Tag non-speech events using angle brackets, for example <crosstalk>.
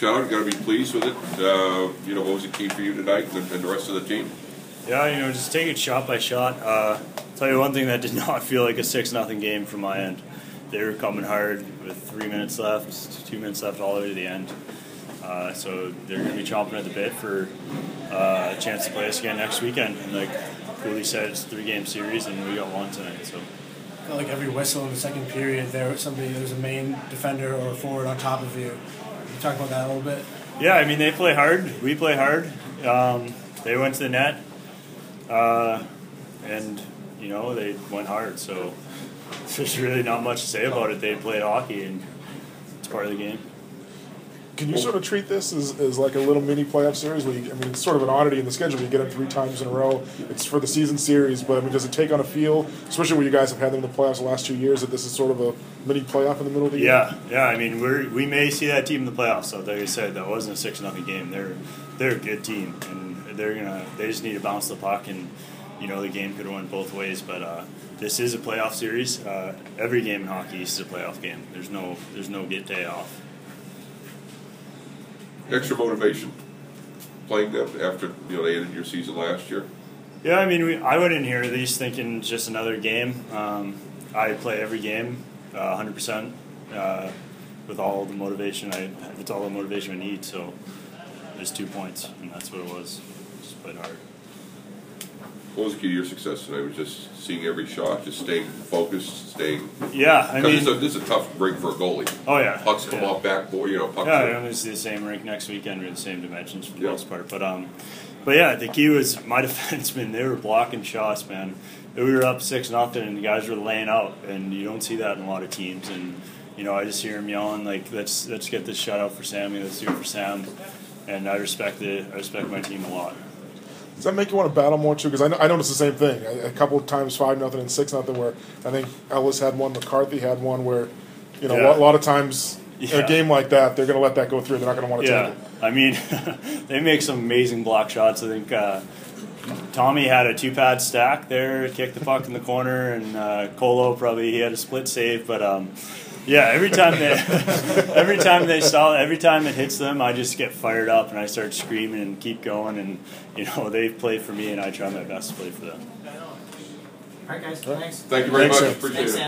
shutout. You got to be pleased with it. Uh, you know, what was the key for you tonight and, and the rest of the team? Yeah, you know, just take it shot by shot. Uh, tell you one thing that did <laughs> not feel like a six nothing game from my end. They were coming hard with three minutes left, two minutes left, all the way to the end. Uh, so they're going to be chomping at the bit for uh, a chance to play us again next weekend. And like Cooley said, it's a three game series, and we got one tonight. So. Like every whistle in the second period, there was somebody, there was a main defender or a forward on top of you. Talk about that a little bit? Yeah, I mean they play hard. We play hard. Um, they went to the net, uh, and you know they went hard. So <laughs> there's really not much to say about it. They played hockey, and it's part of the game. Can you sort of treat this as, as like a little mini playoff series? Where you, I mean, it's sort of an oddity in the schedule. You get them three times in a row. It's for the season series, but I mean, does it take on a feel, especially when you guys have had them in the playoffs the last two years, that this is sort of a mini playoff in the middle of the year? Yeah, yeah. I mean, we we may see that team in the playoffs. So, like I said, that wasn't a six nothing game. They're they're a good team, and they're gonna they just need to bounce the puck, and you know the game could have went both ways. But uh, this is a playoff series. Uh, every game in hockey is a playoff game. There's no there's no get day off extra motivation playing them after you know they ended your season last year? Yeah, I mean, we, I went in here at least thinking just another game. Um, I play every game, uh, 100%, uh, with all the motivation. I it's all the motivation I need. So there's two points, and that's what it was. Just played hard. What was the key to your success tonight? Was just seeing every shot, just staying focused, staying. Yeah, I mean, this is, a, this is a tough break for a goalie. Oh yeah, pucks come yeah. off backboard, you know. Pucks yeah, to see the same rink next weekend. We're the same dimensions for the yeah. most part, but um, but yeah, the key was <laughs> my defensemen. They were blocking shots, man. We were up six nothing, and the guys were laying out, and you don't see that in a lot of teams. And you know, I just hear them yelling like, "Let's let's get this shot out for Sammy. Let's do it for Sam." And I respect it. I respect my team a lot. Does that make you want to battle more too? Because I, know, I noticed the same thing. A, a couple of times, five nothing and six nothing. Where I think Ellis had one, McCarthy had one. Where you know Yeah. a lot of times Yeah. in a game like that, they're going to let that go through. They're not going to want to Yeah, take it. I mean, <laughs> they make some amazing block shots. I think uh, Tommy had a two pad stack there, kicked the puck in the corner, and uh, Colo probably he had a split save. But um, yeah, every time they <laughs> every time they saw every time it hits them, I just get fired up and I start screaming and keep going. And you know they play for me, and I try my best to play for them. All right, guys. Thanks. Thank you very Thanks, much. Sam. Appreciate Thanks, it. Sam.